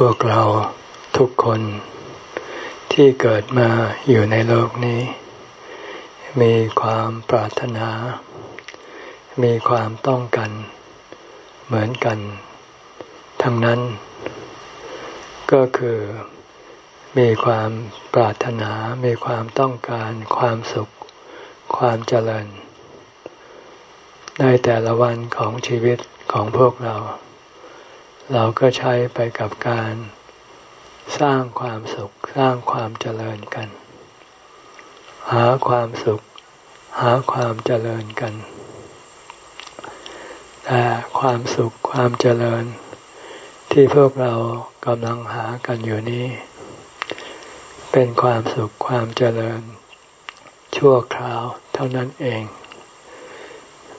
พวกเราทุกคนที่เกิดมาอยู่ในโลกนี้ มีความปรารถนา มีความต้องกันเหมือนกัน ทั้งนั้น ก็คือมีความปรารถนา มีความต้องการ ความสุข ความเจริญ ในแต่ละวันของชีวิตของพวกเรา เราก็ใช้ไปกับการสร้างความสุขสร้างความเจริญกัน หาความสุข หาความเจริญกัน แต่ความสุขความเจริญ ที่พวกเรากำลังหากันอยู่นี้ เป็นความสุขความเจริญ ชั่วคราวเท่านั้นเอง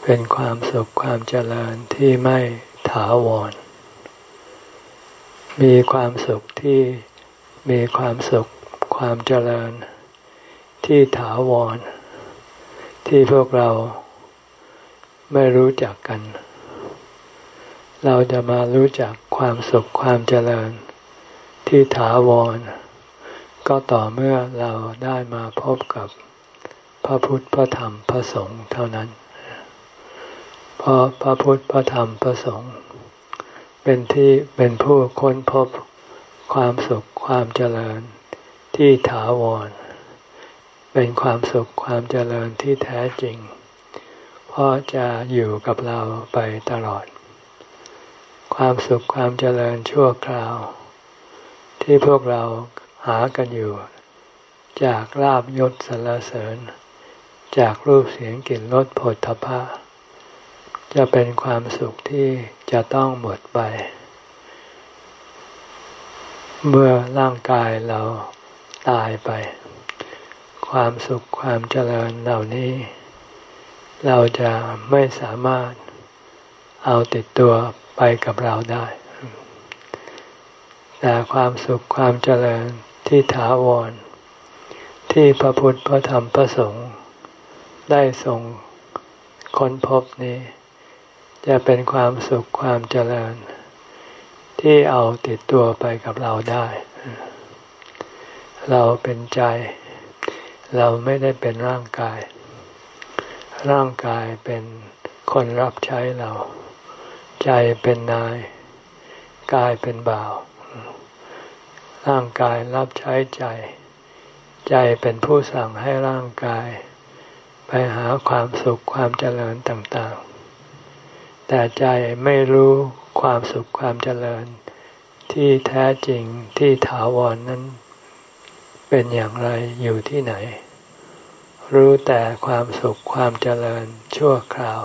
เป็นความสุขความเจริญที่ไม่ถาวร มีความสุขที่มีความสุขความเจริญ ที่ถาวร ที่พวกเราไม่รู้จักกัน เราจะมารู้จักความสุขความเจริญ ที่ถาวร ก็ต่อเมื่อเราได้มาพบกับพระพุทธพระธรรมพระสงฆ์เท่านั้น เพราะพระพุทธพระธรรมพระสงฆ์ เป็นที่เป็นผู้ค้นพบความสุขความเจริญที่ถาวร เป็นความสุขความเจริญที่แท้จริง เพราะจะอยู่กับเราไปตลอด ความสุขความเจริญชั่วคราว ที่พวกเราหากันอยู่ จากลาบยศสรรเสริญ จากรูปเสียงกลิ่นรสผลทพะ จะเป็นความสุขที่จะต้องหมดไป เมื่อร่างกายเราตายไป ความสุขความเจริญเหล่านี้ เราจะไม่สามารถเอาติดตัวไปกับเราได้ แต่ความสุขความเจริญที่ถาวร ที่พระพุทธพระธรรมพระสงฆ์ได้ทรงค้นพบนี้ จะเป็นความสุขความเจริญ ที่เอาติดตัวไปกับเราได้ เราเป็นใจ เราไม่ได้เป็นร่างกาย ร่างกายเป็นคนรับใช้เรา ใจเป็นนาย กายเป็นบ่าว ร่างกายรับใช้ใจ ใจเป็นผู้สั่งให้ร่างกาย ไปหาความสุขความเจริญต่างๆ แต่ใจไม่รู้ความสุขความเจริญ ที่แท้จริงที่ถาวรนนั้น เป็นอย่างไรอยู่ที่ไหน รู้แต่ความสุขความเจริญชั่วคราว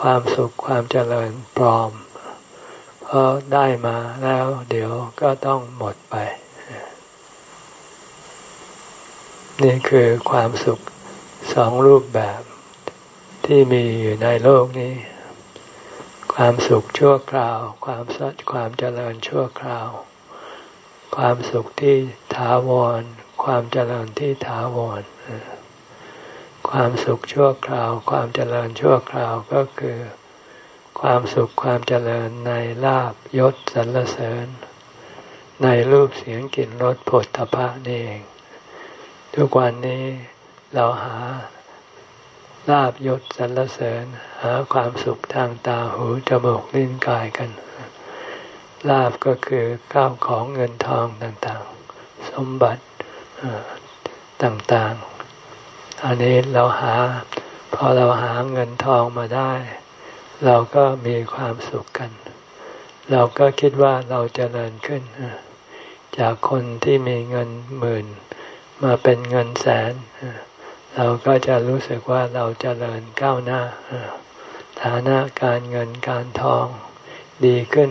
ความสุขความเจริญปลอม เพราะได้มาแล้วเดี๋ยวก็ต้องหมดไป นี่คือความสุขสองรูปแบบที่มีอยู่ในโลกนี้ ความสุขชั่วคราว ความสัจความเจริญชั่วคราว ความสุขที่ถาวร ความเจริญที่ถาวร ความสุขชั่วคราว ความเจริญชั่วคราวก็คือ ความสุขความเจริญในลาบยศสรรเสริญ ในรูปเสียงกลิ่นรสผลตภะนี่เอง ทุกวันนี้เราหา ลาบยศสรรเสริญหาความสุขทางตาหูจมูกลิ้นกายกัน ลาบก็คือข้าวของเงินทองต่างๆ สมบัติต่างๆ อันนี้เราหา พอเราหาเงินทองมาได้ เราก็มีความสุขกัน เราก็คิดว่าเราจเจริญขึ้น จากคนที่มีเงินหมื่น มาเป็นเงินแสนเราก็จะรู้สึกว่าเราจเจริญก้าวหน้า ฐานะการเงินการทองดีขึ้น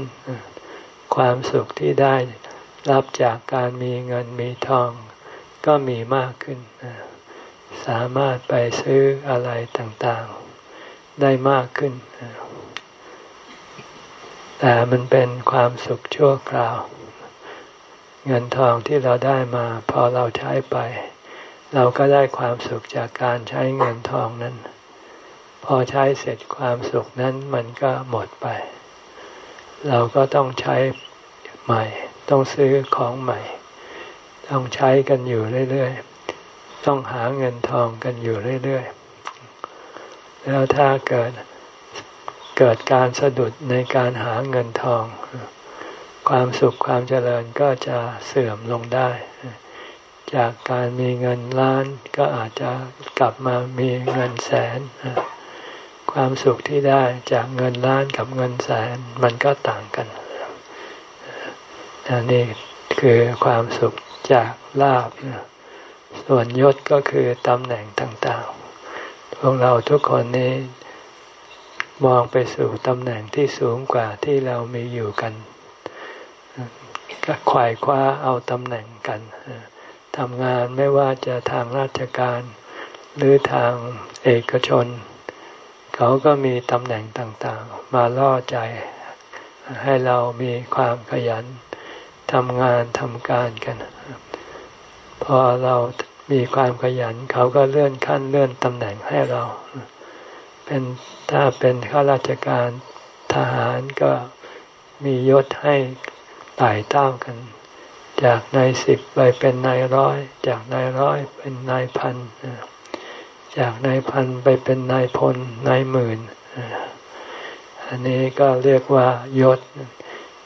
ความสุขที่ได้รับจากการมีเงินมีทอง ก็มีมากขึ้น สามารถไปซื้ออะไรต่างๆ ได้มากขึ้น แต่มันเป็นความสุขชั่วคราว เงินทองที่เราได้มาพอเราใช้ไป เราก็ได้ความสุขจากการใช้เงินทองนั้น พอใช้เสร็จความสุขนั้นมันก็หมดไป เราก็ต้องใช้ใหม่ ต้องซื้อของใหม่ ต้องใช้กันอยู่เรื่อยๆ ต้องหาเงินทองกันอยู่เรื่อยๆ แล้วถ้าเกิดเกิดการสะดุดในการหาเงินทอง ความสุขความเจริญก็จะเสื่อมลงได้ จากการมีเงินล้านก็อาจจะกลับมามีเงินแสน ความสุขที่ได้จากเงินล้านกับเงินแสนมันก็ต่างกันนนี่คือความสุขจากลาบส่วนยศก็คือตำแหน่งต่างๆ พวกเราทุกคนนี้มองไปสู่ตำแหน่งที่สูงกว่าที่เรามีอยู่กันก็ควายคว้าเอาตำแหน่งกัน ทำงานไม่ว่าจะทางราชการ หรือทางเอกชน เขาก็มีตำแหน่งต่างๆ มาล่อใจ ให้เรามีความขยันทำงานทำการกัน พอเรามีความขยัน เขาก็เลื่อนขั้นเลื่อนตำแหน่งให้เรา เป็นถ้าเป็นข้าราชการทหารก็มียศให้ไต่เต้ากัน จากนายสิบไปเป็นนายร้อย จากนายร้อยเป็นนายพัน จากนายพันไปเป็นนายพลนายหมื่น อันนี้ก็เรียกว่ายศ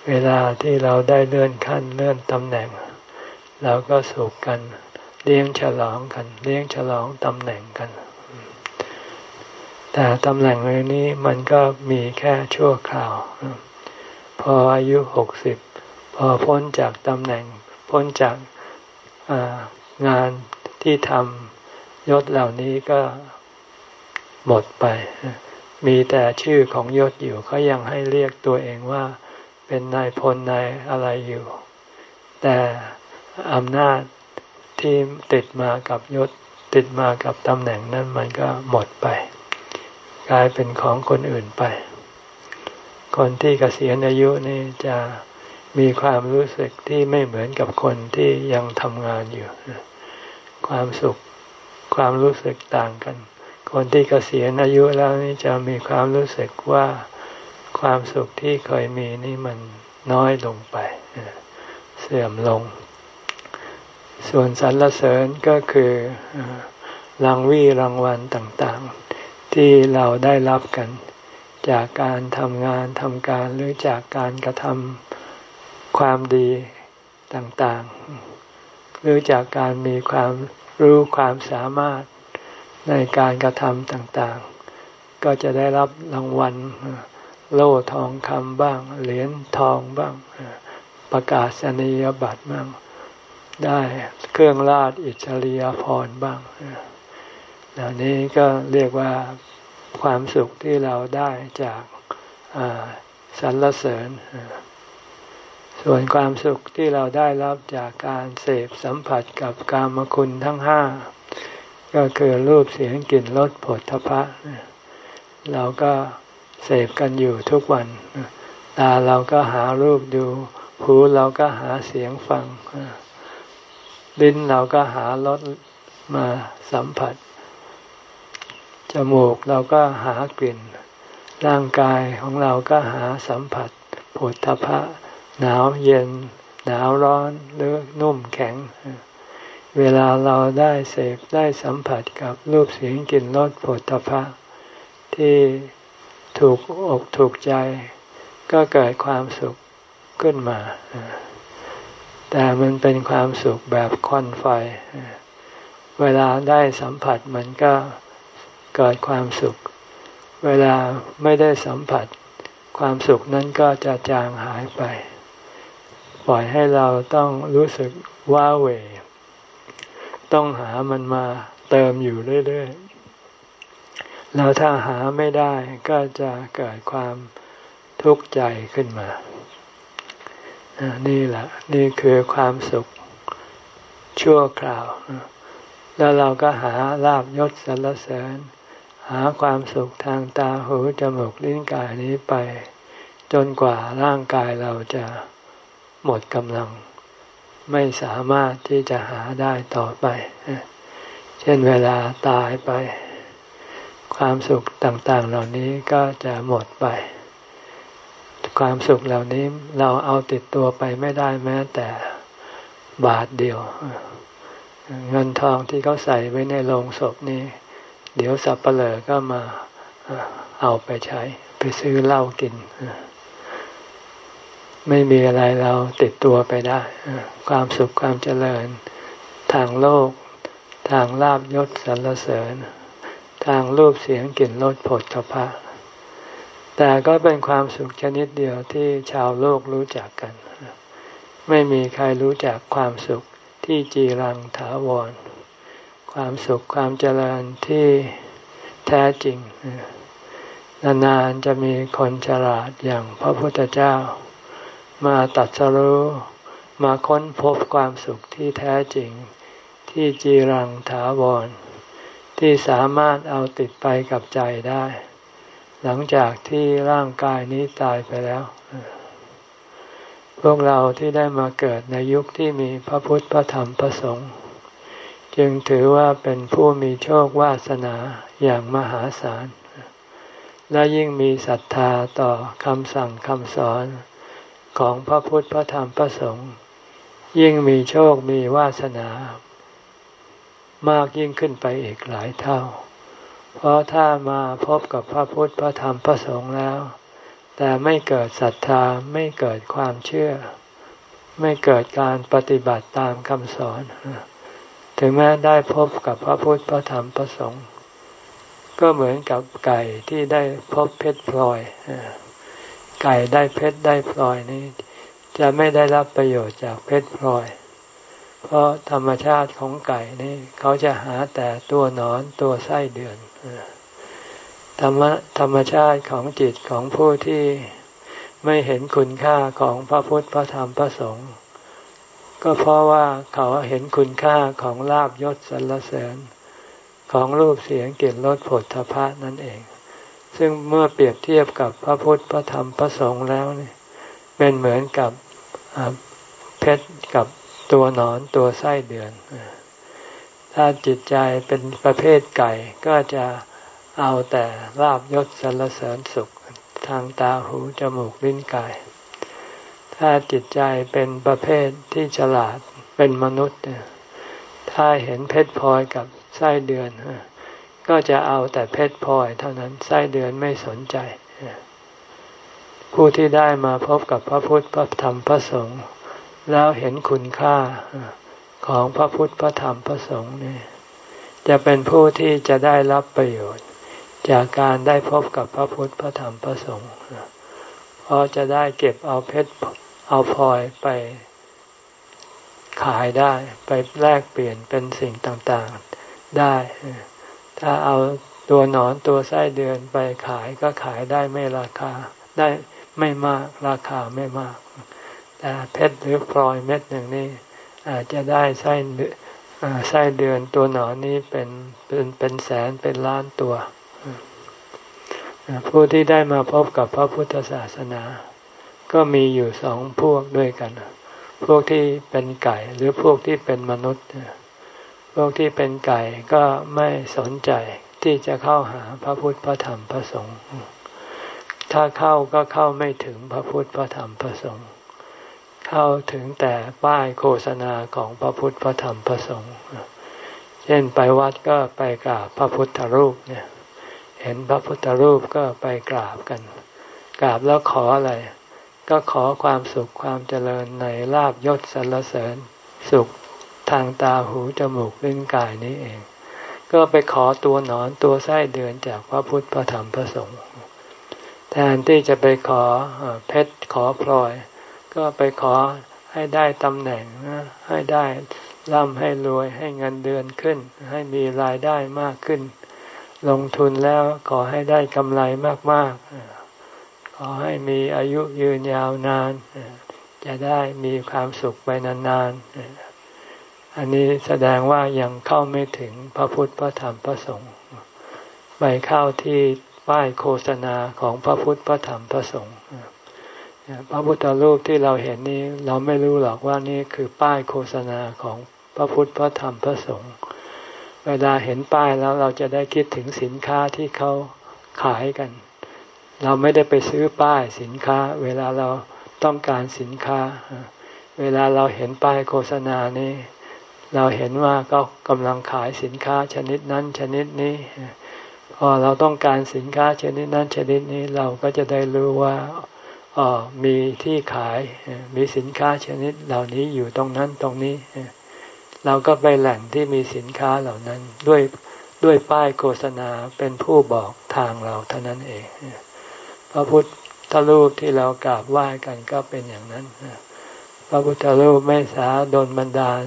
เวลาที่เราได้เลื่อนขั้นเลื่อนตำแหน่ง เราก็สุขกันเลี้ยงฉลองกัน เลี้ยงฉลองตำแหน่งกัน แต่ตำแหน่งนี้มันก็มีแค่ชั่วคราว พออายุหกสิบพอพ้นจากตำแหน่ง พ้นจากงานที่ทำยศเหล่านี้ก็หมดไป มีแต่ชื่อของยศอยู่เขายังให้เรียกตัวเองว่า เป็นนายพลนายอะไรอยู่ แต่อำนาจที่ติดมากับยศติดมากับตำแหน่งนั้นมันก็หมดไป กลายเป็นของคนอื่นไป คนที่เกษียณอายุนี่จะ มีความรู้สึกที่ไม่เหมือนกับคนที่ยังทำงานอยู่ ความสุขความรู้สึกต่างกัน คนที่เกษียณอายุแล้วนี่จะมีความรู้สึกว่าความสุขที่เคยมีนี่มันน้อยลงไป เสื่อมลง ส่วนสรรเสริญก็คือรางวีรางวัลต่างๆ ที่เราได้รับกัน จากการทำงานทำการหรือจากการกระทำ ความดีต่างๆ หรือจากการมีความรู้ความสามารถในการกระทำต่างๆ ก็จะได้รับรางวัลโล่ทองคำบ้าง เหรียญทองบ้าง ประกาศนียบัตรบ้าง ได้เครื่องราชอิสริยพรบ้างเหล่านี้ก็เรียกว่าความสุขที่เราได้จากสรรเสริญ ส่วนความสุขที่เราได้รับจากการเสพสัมผัสกับกามคุณทั้งห้าก็คือรูปเสียงกลิ่นรสผลทพะเราก็เสพกันอยู่ทุกวันตาเราก็หารูปดู หูเราก็หาเสียงฟัง ลิ้นเราก็หารสมาสัมผัส จมูกเราก็หากลิ่น ร่างกายของเราก็หาสัมผัสผลทพะ หนาวเย็น หนาวร้อนหรือนุ่มแข็ง เวลาเราได้เสพได้สัมผัสกับรูปเสียงกลิ่นรสผลทพะที่ถูกอกถูกใจ ก็เกิดความสุขขึ้นมา แต่มันเป็นความสุขแบบควันไฟ เวลาได้สัมผัสมันก็เกิดความสุข เวลาไม่ได้สัมผัส ความสุขนั้นก็จะจางหายไป ล่อยให้เราต้องรู้สึกว้าเหวต้องหามันมาเติมอยู่เรื่อยๆแล้วถ้าหาไม่ได้ก็จะเกิดความทุกข์ใจขึ้นมา นี่แหละ นี่คือความสุขชั่วคราว แล้วเราก็หาลาบยศสรรเสริญ หาความสุขทางตาหูจมูกลิ้นกายนี้ไป จนกว่าร่างกายเราจะ หมดกำลัง ไม่สามารถที่จะหาได้ต่อไป เช่นเวลาตายไป ความสุขต่างๆเหล่านี้ก็จะหมดไป ความสุขเหล่านี้เราเอาติดตัวไปไม่ได้แม้แต่บาทเดียว เงินทองที่เขาใส่ไว้ในโลงศพนี้ เดี๋ยวสับเปลอก็มาเอาไปใช้ ไปซื้อเหล้ากิน ไม่มีอะไรเราติดตัวไปได้ ความสุขความเจริญ ทางโลก ทางลาบยศสรรเสริญ ทางรูปเสียงกลิ่นรสผลทพะ แต่ก็เป็นความสุขชนิดเดียวที่ชาวโลกรู้จักกัน ไม่มีใครรู้จักความสุขที่จีรังถาวร ความสุขความเจริญที่แท้จริงนานๆจะมีคนฉลาดอย่างพระพุทธเจ้า มาตัดสรู้มาค้นพบความสุขที่แท้จริง ที่จีรังถาวร ที่สามารถเอาติดไปกับใจได้ หลังจากที่ร่างกายนี้ตายไปแล้ว พวกเราที่ได้มาเกิดในยุคที่มีพระพุทธพระธรรมพระสงฆ์จึงถือว่าเป็นผู้มีโชควาสนาอย่างมหาศาล และยิ่งมีศรัทธาต่อคำสั่งคำสอน ของพระพุทธพระธรรมพระสงฆ์ยิ่งมีโชคมีวาสนามากยิ่งขึ้นไปอีกหลายเท่า เพราะถ้ามาพบกับพระพุทธพระธรรมพระสงฆ์แล้ว แต่ไม่เกิดศรัทธาไม่เกิดความเชื่อ ไม่เกิดการปฏิบัติตามคำสอน ถึงแม้ได้พบกับพระพุทธพระธรรมพระสงฆ์ก็เหมือนกับไก่ที่ได้พบเพชรพลอย ไก่ได้เพชรได้พลอยนี้ จะไม่ได้รับประโยชน์จากเพชรพลอย เพราะธรรมชาติของไก่นี่เขาจะหาแต่ตัวนอนตัวไส้เดือนธรรมธรรมชาติของจิตของผู้ที่ไม่เห็นคุณค่าของพระพุทธพระธรรมพระสงฆ์ก็เพราะว่าเขาเห็นคุณค่าของลาบยศสรรเสริญของรูปเสียงเกลิ่นรสผลทพะนั่นเอง ซึ่งเมื่อเปรียบเทียบกับพระพุทธพระธรรมพระสงฆ์แล้วเนี่ยเป็นเหมือนกับเพชรกับตัวหนอนตัวไส้เดือน ถ้าจิตใจเป็นประเภทไก่ก็จะเอาแต่ลาบยศสรรเสริญสุขทางตาหูจมูกลิ้นกาย ถ้าจิตใจเป็นประเภทที่ฉลาดเป็นมนุษย์ ถ้าเห็นเพชรพลอยกับไส้เดือน ก็จะเอาแต่เพชรพลอยเท่านั้นไส้เดือนไม่สนใจ ผู้ที่ได้มาพบกับพระพุทธพระธรรมพระสงฆ์แล้วเห็นคุณค่าของพระพุทธพระธรรมพระสงฆ์นี่จะเป็นผู้ที่จะได้รับประโยชน์ จากการได้พบกับพระพุทธพระธรรมพระสงฆ์เพราะจะได้เก็บเอาเพชรเอาพลอยไปขายได้ไปแลกเปลี่ยนเป็นสิ่งต่างๆได้ ถ้าเอาตัวหนอนตัวไส้เดือนไปขายก็ขายได้ไม่ราคา ได้ไม่มากราคาไม่มาก แต่เพชรหรือพลอยเม็ดหนึ่งนี่อาจจะได้ไส้ไส้เดือนตัวหนอนนี้เป็นเป็นเป็นแสนเป็นล้านตัว ผู้ที่ได้มาพบกับพระพุทธศาสนา ก็มีอยู่สองพวกด้วยกัน พวกที่เป็นไก่หรือพวกที่เป็นมนุษย์ พวกที่เป็นไก่ก็ไม่สนใจที่จะเข้าหาพระพุทธพระธรรมพระสงฆ์ถ้าเข้าก็เข้าไม่ถึงพระพุทธพระธรรมพระสงฆ์เข้าถึงแต่ป้ายโฆษณาของพระพุทธพระธรรมพระสงฆ์เช่นไปวัดก็ไปกราบพระพุทธรูปเนี่ย เห็นพระพุทธรูปก็ไปกราบกัน กราบแล้วขออะไร ก็ขอความสุขความเจริญในลาบยศสรรเสริญสุข ทางตาหูจมูกลิ้นกายนี้เอง ก็ไปขอตัวหนอนตัวไส้เดือนจากพระพุทธพระธรรมพระสงฆ์แทนที่จะไปขอเพชรขอพลอย ก็ไปขอให้ได้ตำแหน่งให้ได้ร่ำให้รวยให้เงินเดือนขึ้น ให้มีรายได้มากขึ้น ลงทุนแล้วขอให้ได้กำไรมากๆ ขอให้มีอายุยืนยาวนาน จะได้มีความสุขไปนานๆ อันนี้แสดงว่ายังเข้าไม่ถึงพระพุทธพระธรรมพระสงฆ์ไปเข้าที่ป้ายโฆษณาของพระพุทธพระธรรมพระสงฆ์พระพุทธรูปที่เราเห็นนี้เราไม่รู้หรอกว่านี่คือป้ายโฆษณาของพระพุทธพระธรรมพระสงฆ์เวลาเห็นป้ายแล้วเราจะได้คิดถึงสินค้าที่เขาขายกัน เราไม่ได้ไปซื้อป้ายสินค้า เวลาเราต้องการสินค้า เวลาเราเห็นป้ายโฆษณานี้ เราเห็นว่าก็กำลังขายสินค้าชนิดนั้นชนิดนี้ พอเราต้องการสินค้าชนิดนั้นชนิดนี้เราก็จะได้รู้ว่าอ๋อมีที่ขายมีสินค้าชนิดเหล่านี้อยู่ตรงนั้นตรงนี้ เราก็ไปแหล่งที่มีสินค้าเหล่านั้นด้วยด้วยป้ายโฆษณาเป็นผู้บอกทางเราเท่านั้นเองพระพุทธรูปที่เรากราบไหว้กันก็เป็นอย่างนั้นพระพุทธรูปไม่สาดนบันดาล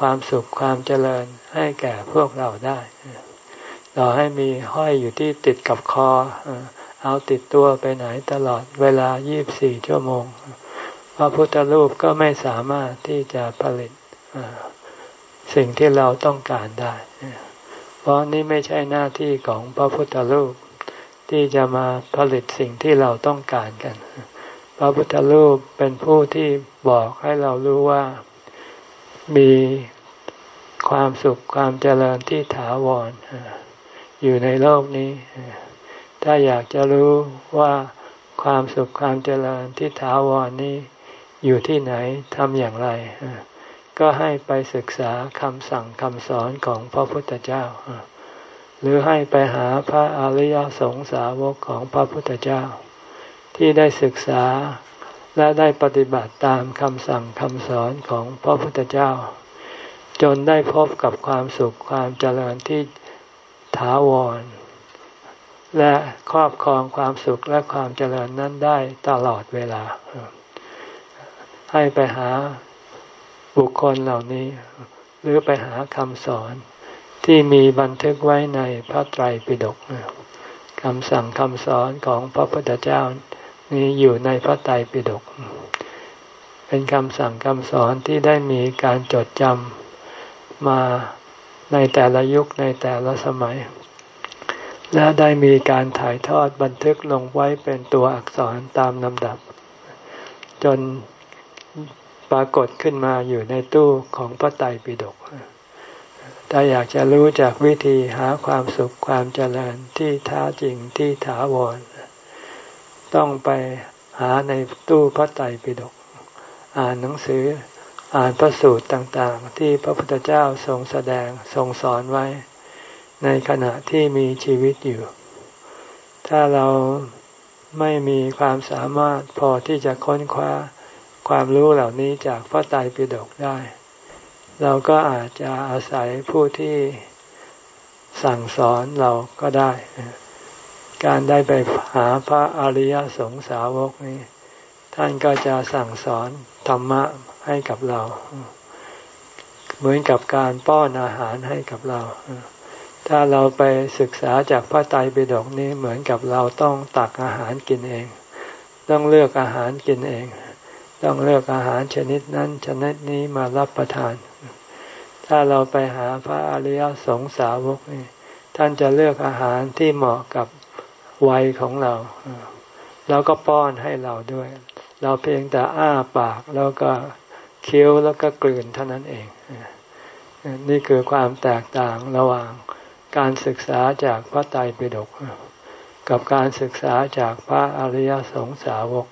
ความสุขความเจริญให้แก่พวกเราได้เราให้มีห้อยอยู่ที่ติดกับคอ เอาติดตัวไปไหนตลอดเวลา 24 ชั่วโมง พระพุทธรูปก็ไม่สามารถที่จะผลิตสิ่งที่เราต้องการได้ เพราะนี่ไม่ใช่หน้าที่ของพระพุทธรูป ที่จะมาผลิตสิ่งที่เราต้องการกัน พระพุทธรูปเป็นผู้ที่บอกให้เรารู้ว่า มีความสุขความเจริญที่ถาวรอยู่ในโลกนี้ ถ้าอยากจะรู้ว่าความสุขความเจริญที่ถาวรนี้อยู่ที่ไหนทำอย่างไร ก็ให้ไปศึกษาคำสั่งคำสอนของพระพุทธเจ้า หรือให้ไปหาพระอริยสงสาวกของพระพุทธเจ้า ที่ได้ศึกษา และได้ปฏิบัติตามคำสั่งคำสอนของพระพุทธเจ้า จนได้พบกับความสุขความเจริญที่ถาวร และครอบครองความสุขและความเจริญนั้นได้ตลอดเวลา ให้ไปหาบุคคลเหล่านี้ หรือไปหาคำสอนที่มีบันทึกไว้ในพระไตรปิฎกคำสั่งคำสอนของพระพุทธเจ้า นี้อยู่ในพระไตรปิฎกเป็นคำสั่งคำสอนที่ได้มีการจดจำมาในแต่ละยุคในแต่ละสมัย และได้มีการถ่ายทอดบันทึกลงไว้เป็นตัวอักษรตามลำดับ จนปรากฏขึ้นมาอยู่ในตู้ของพระไตรปิฎกถ้าอยากจะรู้จากวิธีหาความสุขความเจริญที่แท้จริงที่ถาวร ต้องไปหาในตู้พระไตรปิฎกอ่านหนังสืออ่านพระสูตรต่างๆ ที่พระพุทธเจ้าทรงแสดงทรงสอนไว้ ในขณะที่มีชีวิตอยู่ ถ้าเราไม่มีความสามารถพอที่จะค้นคว้าความรู้เหล่านี้จากพระไตรปิฎกได้ เราก็อาจจะอาศัยผู้ที่สั่งสอนเราก็ได้ การได้ไปหาพระอริยสงสาวกนี้ ท่านก็จะสั่งสอนธรรมะให้กับเรา เหมือนกับการป้อนอาหารให้กับเรา ถ้าเราไปศึกษาจากพระไตรปิฎกนี้เหมือนกับเราต้องตักอาหารกินเอง ต้องเลือกอาหารกินเอง ต้องเลือกอาหารชนิดนั้นชนิดนี้มารับประทาน ถ้าเราไปหาพระอริยสงสาวกนี่ท่านจะเลือกอาหารที่เหมาะกับ วัยของเรา แล้วก็ป้อนให้เราด้วย เราเพียงแต่อ้าปากแล้วก็เคี้ยวแล้วก็กลืนเท่านั้นเอง นี่คือความแตกต่างระหว่างการศึกษาจากพระไตรปิฎกกับการศึกษาจากพระอริยสงสาวก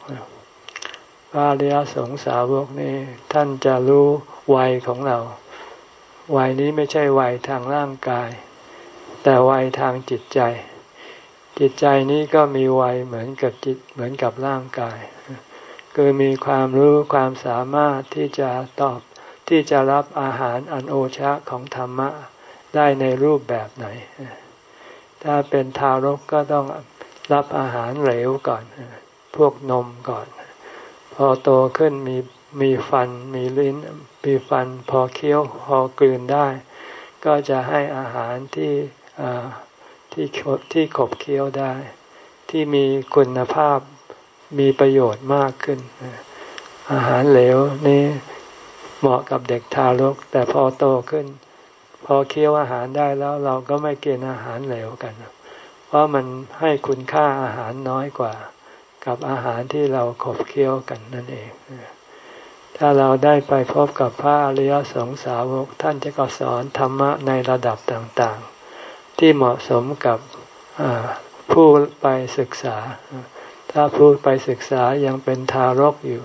พระอริยสงสาวกนี่ท่านจะรู้วัยของเรา วัยนี้ไม่ใช่วัยทางร่างกาย แต่วัยทางจิตใจ จิตใจนี้ก็มีวัยเหมือนกับจิตเหมือนกับร่างกาย คือมีความรู้ความสามารถที่จะตอบที่จะรับอาหารอันโอชะของธรรมะได้ในรูปแบบไหน ถ้าเป็นทารกก็ต้องรับอาหารเหลวก่อน พวกนมก่อน พอโตขึ้นมีมีฟันมีลิ้นมีฟันพอเคี้ยวพอกลืนได้ ก็จะให้อาหารที่ ที่ที่ขบเคี้ยวได้ ที่มีคุณภาพมีประโยชน์มากขึ้น อาหารเหลวนี้เหมาะกับเด็กทารก แต่พอโตขึ้น พอเคี้ยวอาหารได้แล้วเราก็ไม่กินอาหารเหลวกัน เพราะมันให้คุณค่าอาหารน้อยกว่า กับอาหารที่เราขบเคี้ยวกันนั่นเองถ้าเราได้ไปพบกับพระอริยสงสาวกท่านจะก็สอนธรรมะในระดับต่างๆ ที่เหมาะสมกับผู้ไปศึกษา ถ้าผู้ไปศึกษายังเป็นทารกอยู่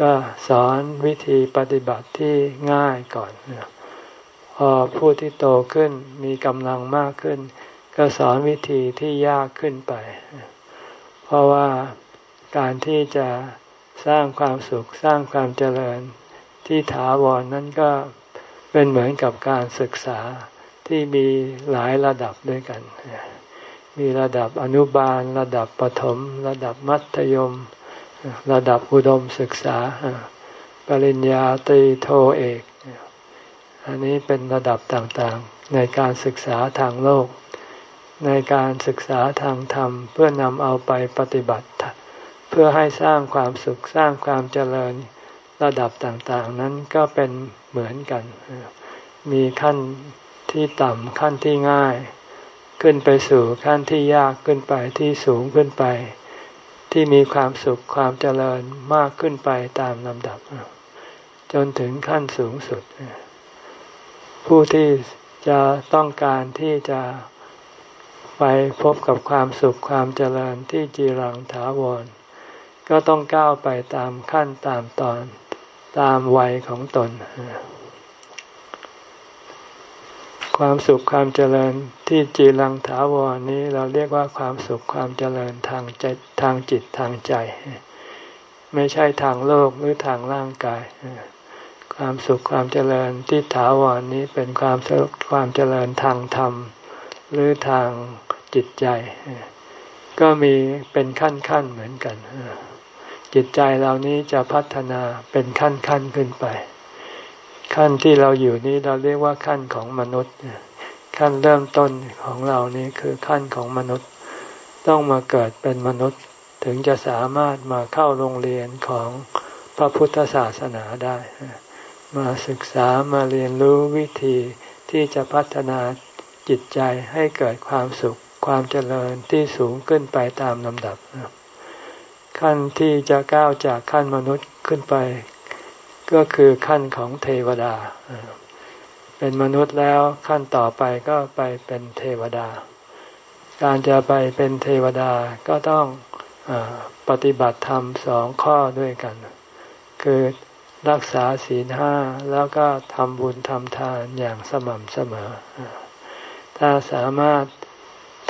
ก็สอนวิธีปฏิบัติที่ง่ายก่อน พอผู้ที่โตขึ้นมีกำลังมากขึ้น ก็สอนวิธีที่ยากขึ้นไป เพราะว่าการที่จะสร้างความสุขสร้างความเจริญที่ถาวรนนั้นก็เป็นเหมือนกับการศึกษา ที่มีหลายระดับด้วยกัน มีระดับอนุบาล ระดับปถม ระดับมัธยม ระดับอุดมศึกษา ปริญญาตรีโทเอก อันนี้เป็นระดับต่างๆ ในการศึกษาทางโลก ในการศึกษาทางธรรม เพื่อนำเอาไปปฏิบัติ เพื่อให้สร้างความสุขสร้างความเจริญระดับต่างๆ นั้นก็เป็นเหมือนกัน มีขั้น ที่ต่ำขั้นที่ง่าย ขึ้นไปสู่ขั้นที่ยากขึ้นไปที่สูงขึ้นไป ที่มีความสุขความเจริญมากขึ้นไปตามลำดับ จนถึงขั้นสูงสุด ผู้ที่จะต้องการที่จะไปพบกับความสุขความเจริญที่จีรังถาวร ก็ต้องก้าวไปตามขั้นตามตอนตามวัยของตน ความสุขความเจริญที่จีรังถาวรนี้เราเรียกว่าความสุขความเจริญทางใจทางจิตทางใจ ไม่ใช่ทางโลกหรือทางร่างกาย ความสุขความเจริญที่ถาวรนี้เป็นความสุขความเจริญทางธรรม หรือทางจิตใจ ก็มีเป็นขั้นขั้นเหมือนกันจิตใจเรานี้จะพัฒนาเป็นขั้นขั้นขึ้นไป ขั้นที่เราอยู่นี้เราเรียกว่าขั้นของมนุษย์ ขั้นเริ่มต้นของเรานี้คือขั้นของมนุษย์ ต้องมาเกิดเป็นมนุษย์ถึงจะสามารถมาเข้าโรงเรียนของพระพุทธศาสนาได้ มาศึกษามาเรียนรู้วิธีที่จะพัฒนาจิตใจให้เกิดความสุขความเจริญที่สูงขึ้นไปตามลำดับ ขั้นที่จะก้าวจากขั้นมนุษย์ขึ้นไป ก็คือขั้นของเทวดา เป็นมนุษย์แล้วขั้นต่อไปก็ไปเป็นเทวดา การจะไปเป็นเทวดาก็ต้องอปฏิบัติธรรมสองข้อด้วยกัน คือรักษาศีลห้าแล้วก็ทำบุญทำทานอย่างสม่ำเสมอ ถ้าสามารถ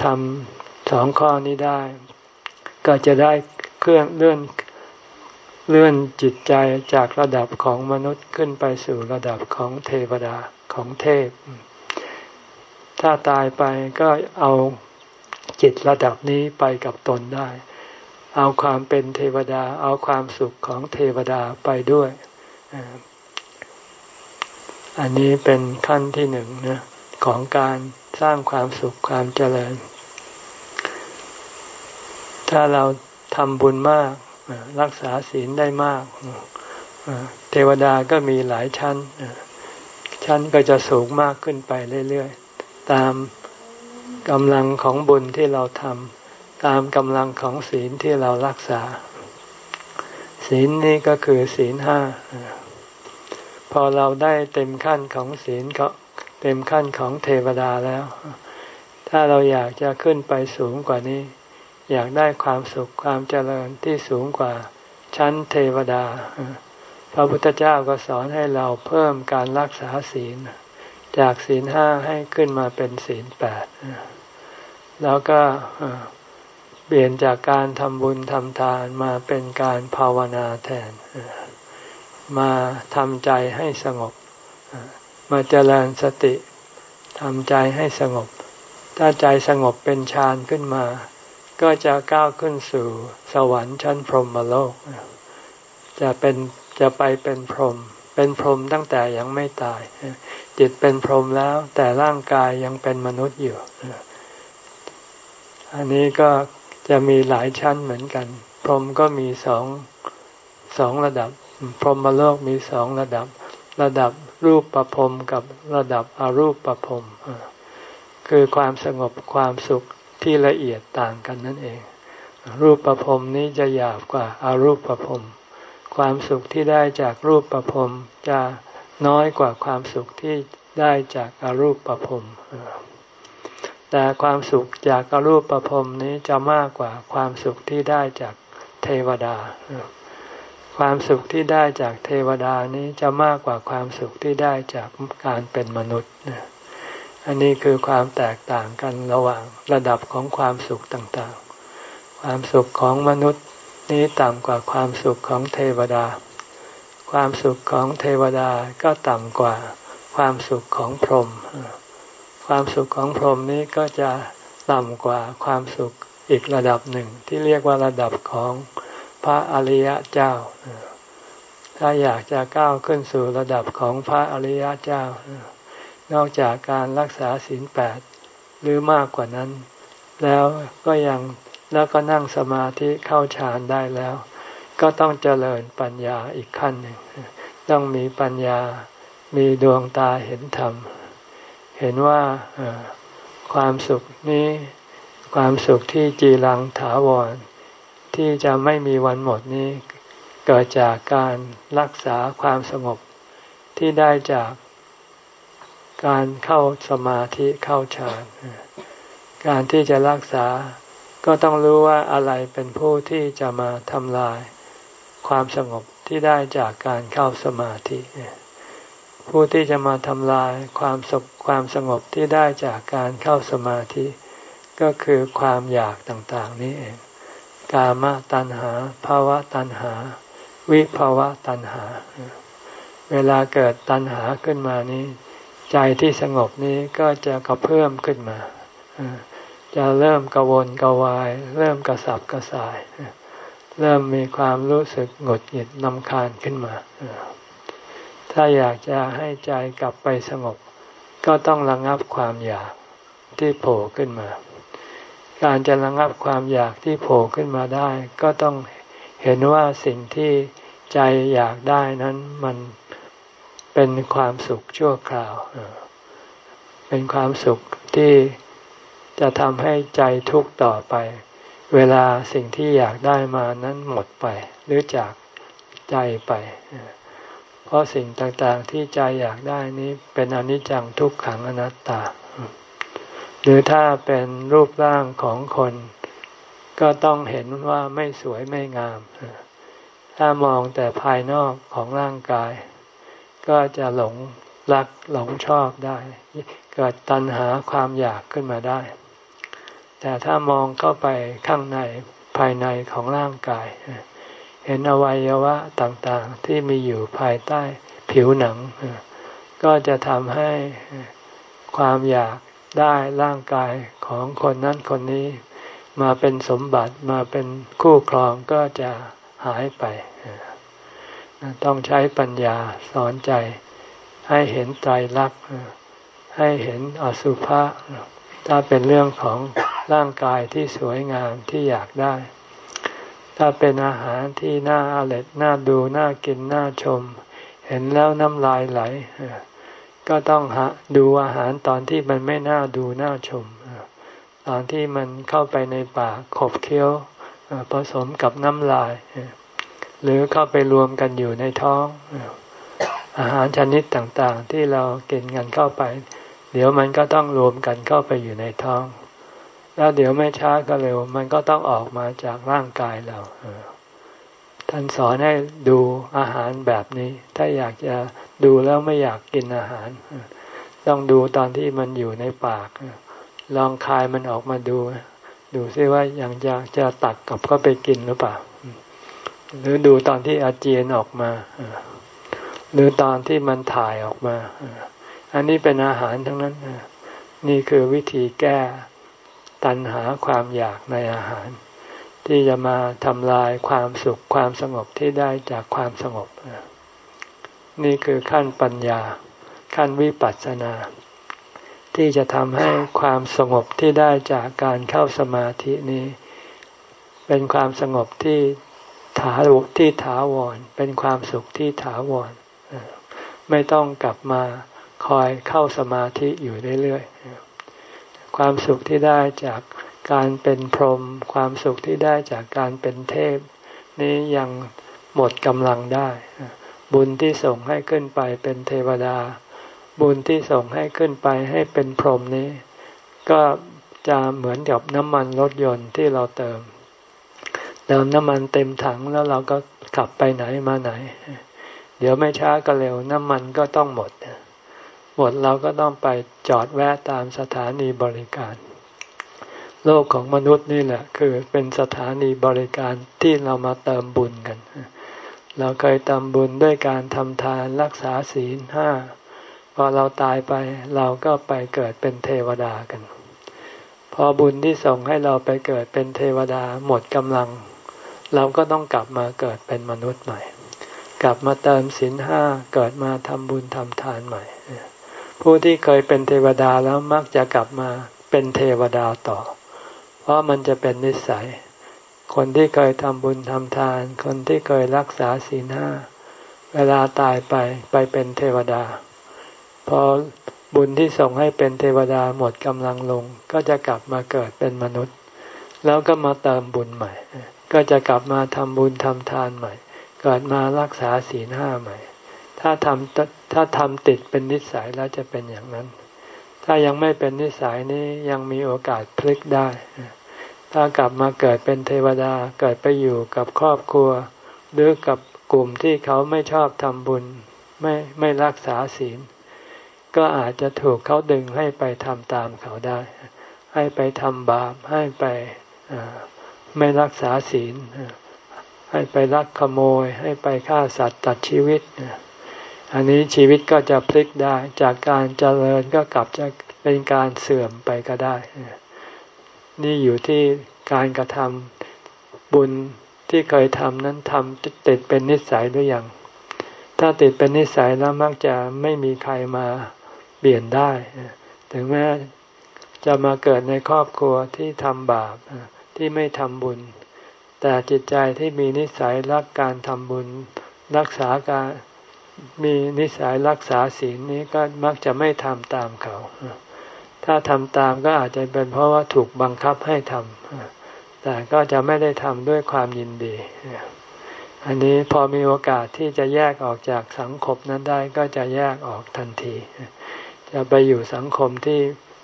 ทำสองข้อนี้ได้ ก็จะได้เคลื่อนเลื่อน เลื่อนจิตใจจากระดับของมนุษย์ขึ้นไปสู่ระดับของเทวดาของเทพ ถ้าตายไปก็เอาจิตระดับนี้ไปกับตนได้ เอาความเป็นเทวดา เอาความสุขของเทวดาไปด้วย อันนี้เป็นขั้นที่หนึ่งนะของการสร้างความสุขความเจริญ ถ้าเราทำบุญมาก รักษาศีลได้มากเทวดาก็มีหลายชั้น ชั้นก็จะสูงมากขึ้นไปเรื่อยๆ ตามกำลังของบุญที่เราทำตามกำลังของศีลที่เรารักษา ศีลนี่ก็คือศีลห้า พอเราได้เต็มขั้นของศีลก็เต็มขั้นของเทวดาแล้ว ถ้าเราอยากจะขึ้นไปสูงกว่านี้ อยากได้ความสุขความเจริญที่สูงกว่าชั้นเทวดา พระพุทธเจ้าก็สอนให้เราเพิ่มการรักษาศีล จากศีลห้าให้ขึ้นมาเป็นศีลแปดแล้วก็เปลี่ยนจากการทำบุญทำทานมาเป็นการภาวนาแทน มาทำใจให้สงบ มาเจริญสติทำใจให้สงบ ถ้าใจสงบเป็นฌานขึ้นมา ก็จะก้าวขึ้นสู่สวรรค์ชั้นพรหมโลก จะเป็นจะไปเป็นพรหมเป็นพรหมตั้งแต่ยังไม่ตาย จิตเป็นพรหมแล้ว แต่ร่างกายยังเป็นมนุษย์อยู่ อันนี้ก็จะมีหลายชั้นเหมือนกัน พรหมก็มีสองสองระดับ พรหมโลกมีสองระดับ ระดับรูปประพรมกับระดับอรูปประพรมคือความสงบความสุข ที่ละเอียดต่างกันนั่นเอง รูปประพรมนี้จะหยาบกว่าอารูปประพรมความสุขที่ได้จากรูปประพรมจะน้อยกว่าความสุขที่ได้จากอารูปประพรมแต่ความสุขจากอารูปประพรมนี้จะมากกว่าความสุขที่ได้จากเทวดา ความสุขที่ได้จากเทวดานี้จะมากกว่าความสุขที่ได้จากการเป็นมนุษย์ อันนี้คือความแตกต่างกันระหว่างระดับของความสุขต่างๆ ความสุขของมนุษย์นี้ต่ำกว่าความสุขของเทวดา ความสุขของเทวดาก็ต่ำกว่าความสุขของพรหม ความสุขของพรหมนี้ก็จะต่ำกว่าความสุขอีกระดับหนึ่งที่เรียกว่าระดับของพระอริยเจ้า ถ้าอยากจะก้าวขึ้นสู่ระดับของพระอริยเจ้า นอกจากการรักษาศีลแปดหรือมากกว่านั้น แล้วก็ยังแล้วก็นั่งสมาธิเข้าฌานได้แล้ว ก็ต้องเจริญปัญญาอีกขั้นหนึ่ง ต้องมีปัญญามีดวงตาเห็นธรรม เห็นว่าความสุขนี้ความสุขที่จีรังถาวร ที่จะไม่มีวันหมดนี้ เกิดจากการรักษาความสงบที่ได้จาก การเข้าสมาธิเข้าฌานการที่จะรักษาก็ต้องรู้ว่าอะไรเป็นผู้ที่จะมาทำลาย ความสงบที่ได้จากการเข้าสมาธิผู้ที่จะมาทำลายความสุขความสงบที่ได้จากการเข้าสมาธิ ก็คือความอยากต่างๆนี้เอง กามตัณหาภาวะตัณหา วิภาวะตัณหา เวลาเกิดตัณหาขึ้นมานี้ ใจที่สงบนี้ก็จะกระเพิ่มขึ้นมา จะเริ่มกระวนกระวาย เริ่มกระสับกระส่าย เริ่มมีความรู้สึกหงุดหงิดนำคาญขึ้นมา ถ้าอยากจะให้ใจกลับไปสงบ ก็ต้องระงับความอยากที่โผล่ขึ้นมา การจะระงับความอยากที่โผล่ขึ้นมาได้ ก็ต้องเห็นว่าสิ่งที่ใจอยากได้นั้นมัน เป็นความสุขชั่วคราว เป็นความสุขที่จะทำให้ใจทุกข์ต่อไป เวลาสิ่งที่อยากได้มานั้นหมดไป หรือจากใจไป เพราะสิ่งต่างๆที่ใจอยากได้นี้เป็นอนิจจังทุกขังอนัตตา หรือถ้าเป็นรูปร่างของคน ก็ต้องเห็นว่าไม่สวยไม่งาม ถ้ามองแต่ภายนอกของร่างกาย ก็จะหลงรักหลงชอบได้ เกิดตัณหาความอยากขึ้นมาได้ แต่ถ้ามองเข้าไปข้างในภายในของร่างกาย เห็นอวัยวะต่างๆที่มีอยู่ภายใต้ผิวหนัง ก็จะทำให้ความอยากได้ร่างกายของคนนั้นคนนี้ มาเป็นสมบัติมาเป็นคู่ครองก็จะหายไป ต้องใช้ปัญญาสอนใจ ให้เห็นใจรักให้เห็นอสุภะถ้าเป็นเรื่องของร่างกายที่สวยงามที่อยากได้ ถ้าเป็นอาหารที่น่าอร่อยน่าดูน่ากินน่าชม เห็นแล้วน้ำลายไหล ก็ต้องหาดูอาหารตอนที่มันไม่น่าดูน่าชม ตอนที่มันเข้าไปในปากขบเคี้ยวผสมกับน้ำลาย หรือเข้าไปรวมกันอยู่ในท้อง อาหารชนิดต่างๆ ที่เรากินกันเข้าไป เดี๋ยวมันก็ต้องรวมกันเข้าไปอยู่ในท้อง แล้วเดี๋ยวไม่ช้าก็เร็ว มันก็ต้องออกมาจากร่างกายเราท่านสอนให้ดูอาหารแบบนี้ ถ้าอยากจะดูแล้วไม่อยากกินอาหาร ต้องดูตอนที่มันอยู่ในปาก ลองคายมันออกมาดู ดูซิว่ายังจะจะตักกับก็ไปกินหรือเปล่า หรือดูตอนที่อาเจียนออกมา หรือตอนที่มันถ่ายออกมา อันนี้เป็นอาหารทั้งนั้น นี่คือวิธีแก้ตัณหาความอยากในอาหาร ที่จะมาทำลายความสุขความสงบที่ได้จากความสงบ นี่คือขั้นปัญญา ขั้นวิปัสสนา ที่จะทำให้ความสงบที่ได้จากการเข้าสมาธินี้ เป็นความสงบที่ ถาที่ถาวร เป็นความสุขที่ถาวร ไม่ต้องกลับมาคอยเข้าสมาธิอยู่เรื่อยๆ ความสุขที่ได้จากการเป็นพรหมความสุขที่ได้จากการเป็นเทพ นี้ยังหมดกำลังได้ บุญที่ส่งให้ขึ้นไปเป็นเทวดา บุญที่ส่งให้ขึ้นไปให้เป็นพรหมนี้ ก็จะเหมือนกับน้ำมันรถยนต์ที่เราเติม เติมน้ำมันเต็มถังแล้วเราก็ขับไปไหนมาไหน เดี๋ยวไม่ช้าก็เร็วน้ำมันก็ต้องหมด หมดเราก็ต้องไปจอดแวะตามสถานีบริการ โลกของมนุษย์นี่แหละ คือเป็นสถานีบริการที่เรามาเติมบุญกัน เราเคยทำบุญด้วยการทำทานรักษาศีลห้าพอเราตายไปเราก็ไปเกิดเป็นเทวดากัน พอบุญที่ส่งให้เราไปเกิดเป็นเทวดาหมดกำลัง เราก็ต้องกลับมาเกิดเป็นมนุษย์ใหม่ กลับมาเติมศีลห้าเกิดมาทำบุญทำทานใหม่ ผู้ที่เคยเป็นเทวดาแล้วมักจะกลับมาเป็นเทวดาต่อ เพราะมันจะเป็นนิสัย คนที่เคยทำบุญทำทาน คนที่เคยรักษาศีลห้าเวลาตายไปไปเป็นเทวดา พอบุญที่ส่งให้เป็นเทวดาหมดกำลังลง ก็จะกลับมาเกิดเป็นมนุษย์ แล้วก็มาเติมบุญใหม่ ก็จะกลับมาทำบุญทำทานใหม่ เกิดมารักษาศีลห้าใหม่ ถ้าทำถ้าทำติดเป็นนิสัยแล้วจะเป็นอย่างนั้น ถ้ายังไม่เป็นนิสัยนี้ยังมีโอกาสพลิกได้ ถ้ากลับมาเกิดเป็นเทวดาเกิดไปอยู่กับครอบครัว หรือกับกลุ่มที่เขาไม่ชอบทำบุญ ไม่ไม่รักษาศีล ก็อาจจะถูกเขาดึงให้ไปทำตามเขาได้ ให้ไปทำบาปให้ไป ไม่รักษาศีล ให้ไปลักขโมย ให้ไปฆ่าสัตว์ตัดชีวิต อันนี้ชีวิตก็จะพลิกได้จากการเจริญก็กลับจะเป็นการเสื่อมไปก็ได้ นี่อยู่ที่การกระทำบุญที่เคยทำนั้นทำติดเป็นนิสัยหรือยัง ถ้าติดเป็นนิสัยแล้วมักจะไม่มีใครมาเปลี่ยนได้ ถึงแม้จะมาเกิดในครอบครัวที่ทำบาป ที่ไม่ทำบุญ แต่จิตใจที่มีนิสัยรักการทำบุญ รักษาการมีนิสัยรักษาศีลนี้ก็มักจะไม่ทำตามเขา ถ้าทำตามก็อาจจะเป็นเพราะว่าถูกบังคับให้ทำแต่ก็จะไม่ได้ทำด้วยความยินดี อันนี้พอมีโอกาสที่จะแยกออกจากสังคมนั้นได้ก็จะแยกออกทันที จะไปอยู่สังคมที่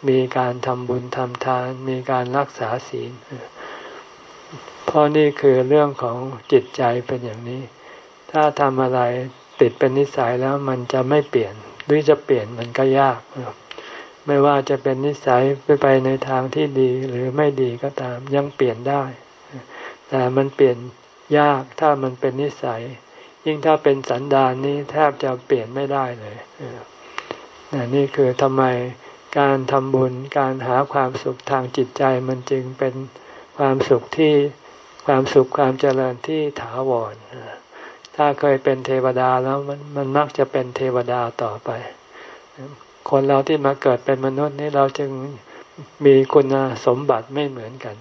มีการทำบุญทำทาน มีการรักษาศีล เพราะนี่คือเรื่องของจิตใจเป็นอย่างนี้ ถ้าทำอะไรติดเป็นนิสัยแล้วมันจะไม่เปลี่ยน หรือจะเปลี่ยนมันก็ยาก ไม่ว่าจะเป็นนิสัยไปไปในทางที่ดีหรือไม่ดีก็ตามยังเปลี่ยนได้ แต่มันเปลี่ยนยากถ้ามันเป็นนิสัย ยิ่งถ้าเป็นสันดานนี้แทบจะเปลี่ยนไม่ได้เลยนี่คือทำไมการทำบุญการหาความสุขทางจิตใจมันจึงเป็น ความสุขที่ความสุขความเจริญที่ถาวร ถ้าเคยเป็นเทวดาแล้วมันมันมักจะเป็นเทวดาต่อไป คนเราที่มาเกิดเป็นมนุษย์นี่เราจึงมีคุณสมบัติไม่เหมือนกัน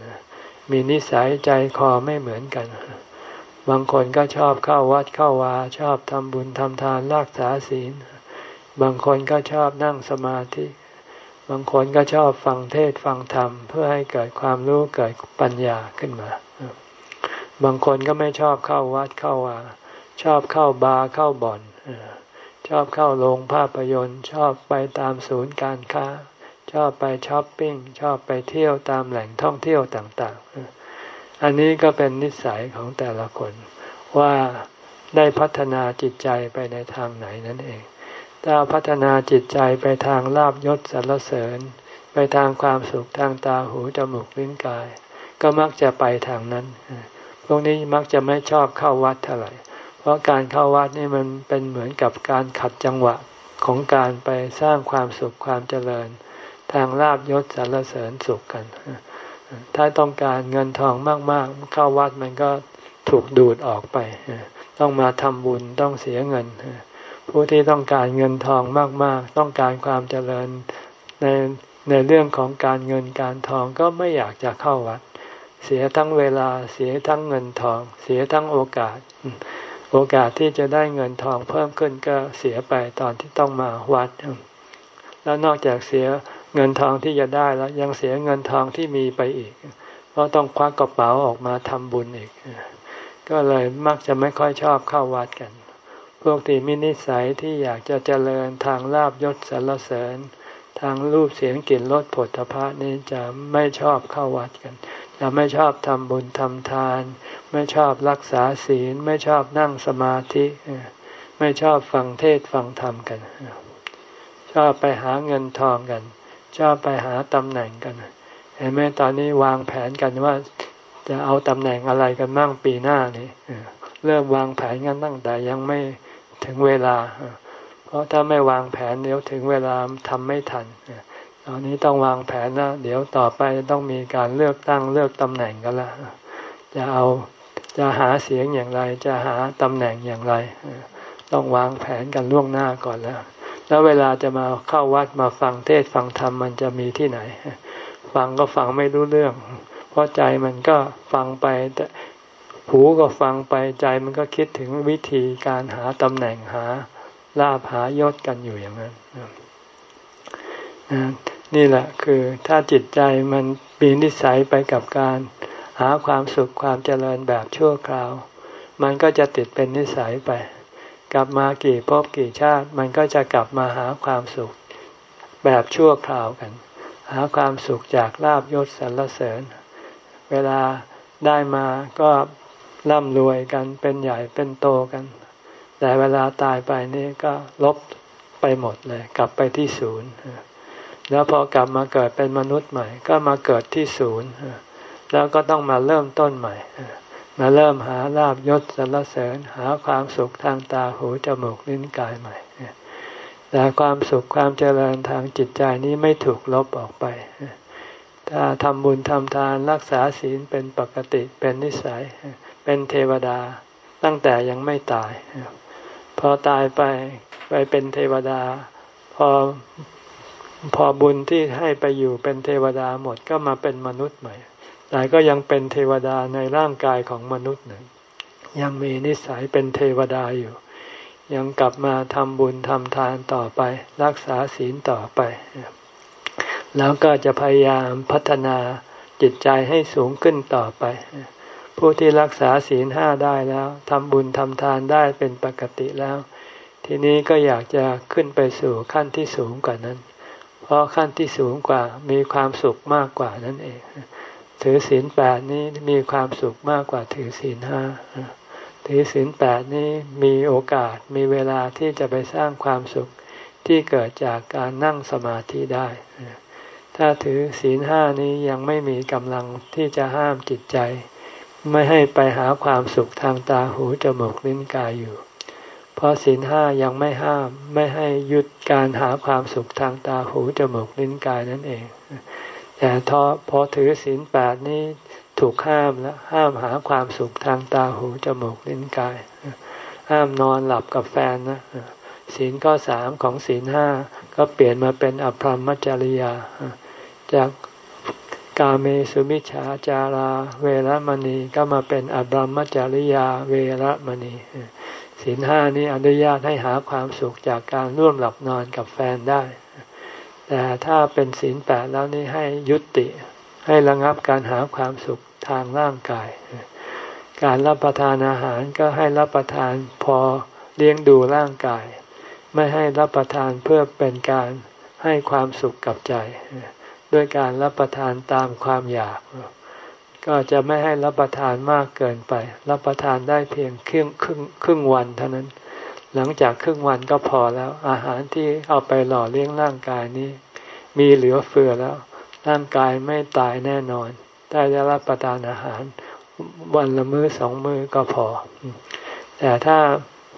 มีนิสัยใจคอไม่เหมือนกัน บางคนก็ชอบเข้าวัดเข้าวาชอบทำบุญทำทานรักษาศีล บางคนก็ชอบนั่งสมาธิ บางคนก็ชอบฟังเทศฟังธรรม เพื่อให้เกิดความรู้เกิดปัญญาขึ้นมา บางคนก็ไม่ชอบเข้าวัดเข้าวาชอบเข้าบาร์เข้าบ่อนชอบเข้าโรงภาพยนตร์ ชอบไปตามศูนย์การค้า ชอบไปช้อปปิ้ง ชอบไปเที่ยวตามแหล่งท่องเที่ยวต่าง ๆ อันนี้ก็เป็นนิสัยของแต่ละคนว่าได้พัฒนาจิตใจไปในทางไหนนั่นเอง ถ้าพัฒนาจิตใจไปทางลาบยศสรรเสริญ ไปทางความสุขทางตาหูจมูกลิ้นกาย ก็มักจะไปทางนั้น พวกนี้มักจะไม่ชอบเข้าวัดเท่าไหร่ เพราะการเข้าวัดนี่มันเป็นเหมือนกับการขัดจังหวะของการไปสร้างความสุขความเจริญ ทางลาบยศสรรเสริญสุขกัน ถ้าต้องการเงินทองมากๆ เข้าวัดมันก็ถูกดูดออกไป ต้องมาทำบุญต้องเสียเงิน ผู้ที่ต้องการเงินทองมาก ๆ ต้องการความเจริญในในเรื่องของการเงินการทองก็ไม่อยากจะเข้าวัด เสียทั้งเวลาเสียทั้งเงินทอง เสียทั้งโอกาส โอกาสที่จะได้เงินทองเพิ่มขึ้นก็เสียไปตอนที่ต้องมาวัด แล้วนอกจากเสียเงินทองที่จะได้แล้วยังเสียเงินทองที่มีไปอีก เพราะต้องควักกระเป๋าออกมาทำบุญอีก ก็เลยมักจะไม่ค่อยชอบเข้าวัดกัน พวกที่มีนิสัยที่อยากจะเจริญทางลาบยศสรรเสริญ ทางรูปเสียงกลิ่นรสผลพระนี้จะไม่ชอบเข้าวัดกันจเราไม่ชอบทำบุญทำทาน ไม่ชอบรักษาศีล ไม่ชอบนั่งสมาธิ ไม่ชอบฟังเทศฟังธรรมกัน ชอบไปหาเงินทองกัน ชอบไปหาตำแหน่งกัน เห็นไหมตอนนี้วางแผนกันว่าจะเอาตำแหน่งอะไรกันบ้างปีหน้านี้เริ่มวางแผนกันตั้งแต่ยังไม่ ถึงเวลา เพราะถ้าไม่วางแผนเดี๋ยวถึงเวลาทำไม่ทันตอนนี้ต้องวางแผนนะเดี๋ยวต่อไปต้องมีการเลือกตั้งเลือกตำแหน่งกันละจะเอาจะหาเสียงอย่างไร จะหาตำแหน่งอย่างไร ต้องวางแผนกันล่วงหน้าก่อนแล้ว แล้วเวลาจะมาเข้าวัดมาฟังเทศฟังธรรมมันจะมีที่ไหน ฟังก็ฟังไม่รู้เรื่อง เพราะใจมันก็ฟังไปแต่ หูก็ฟังไปใจมันก็คิดถึงวิธีการหาตำแหน่งหาลาภหายศกันอยู่อย่างนั้นนี่แหละคือถ้าจิตใจมันมีนิสัยไปกับการหาความสุขความเจริญแบบชั่วคราว มันก็จะติดเป็นนิสัยไป กลับมากี่พบกี่ชาติ มันก็จะกลับมาหาความสุขแบบชั่วคราวกัน หาความสุขจากลาบยศสรรเสริญ เวลาได้มาก็ ร่ำรวยกันเป็นใหญ่เป็นโตกัน แต่เวลาตายไปนี่ก็ลบไปหมดเลย กลับไปที่ศูนย์ แล้วพอกลับมาเกิดเป็นมนุษย์ใหม่ ก็มาเกิดที่ศูนย์ แล้วก็ต้องมาเริ่มต้นใหม่ มาเริ่มหาลาบยศสรรเสริญหาความสุขทางตาหูจมูกลิ้นกายใหม่แต่ความสุขความเจริญทางจิตใจนี้ไม่ถูกลบออกไป ถ้าทำบุญทำทานรักษาศีลเป็นปกติเป็นนิสัย เป็นเทวดาตั้งแต่ยังไม่ตาย พอตายไปไปเป็นเทวดา พอพอบุญที่ให้ไปอยู่เป็นเทวดาหมดก็มาเป็นมนุษย์ใหม่ แต่ก็ยังเป็นเทวดาในร่างกายของมนุษย์หนึ่ง ยังมีนิสัยเป็นเทวดาอยู่ ยังกลับมาทำบุญทำทานต่อไป รักษาศีลต่อไป แล้วก็จะพยายามพัฒนาจิตใจให้สูงขึ้นต่อไป ผู้ที่รักษาศีลห้าได้แล้วทำบุญทำทานได้เป็นปกติแล้ว ทีนี้ก็อยากจะขึ้นไปสู่ขั้นที่สูงกว่านั้น เพราะขั้นที่สูงกว่ามีความสุขมากกว่านั่นเอง ถือศีลแปดนี้มีความสุขมากกว่าถือศีลห้าถือศีลแปดนี้มีโอกาสมีเวลาที่จะไปสร้างความสุขที่เกิดจากการนั่งสมาธิได้ ถ้าถือศีลห้านี้ยังไม่มีกำลังที่จะห้ามจิตใจ ไม่ให้ไปหาความสุขทางตาหูจมูกลิ้นกายอยู่ เพราะศีลห้ายังไม่ห้ามไม่ให้หยุดการหาความสุขทางตาหูจมูกลิ้นกายนั่นเอง แต่ทอพอถือศีลแปดนี้ถูกห้ามแล้วห้ามหาความสุขทางตาหูจมูกลิ้นกาย ห้ามนอนหลับกับแฟนนะศีลข้อสามของศีลห้าก็เปลี่ยนมาเป็นอภรรมจริยา จากกาเมสุมิฉาจาราเวรมณีก็มาเป็นอบรมจริยาเวรมณีศีลห้านี้อนุญาตให้หาความสุขจากการร่วมหลับนอนกับแฟนได้ แต่ถ้าเป็นศีลแปดแล้วนี่ให้ยุติ ให้ระงับการหาความสุขทางร่างกาย การรับประทานอาหารก็ให้รับประทานพอเลี้ยงดูร่างกาย ไม่ให้รับประทานเพื่อเป็นการให้ความสุขกับใจ ด้วยการรับประทานตามความอยาก ก็จะไม่ให้รับประทานมากเกินไป รับประทานได้เพียงครึ่งครึ่งครึ่งวันเท่านั้น หลังจากครึ่งวันก็พอแล้ว อาหารที่เอาไปหล่อเลี้ยงร่างกายนี้ มีเหลือเฟือแล้ว ร่างกายไม่ตายแน่นอนได้จะรับประทานอาหารวันละมือ้อสองมื้อก็พอ แต่ถ้า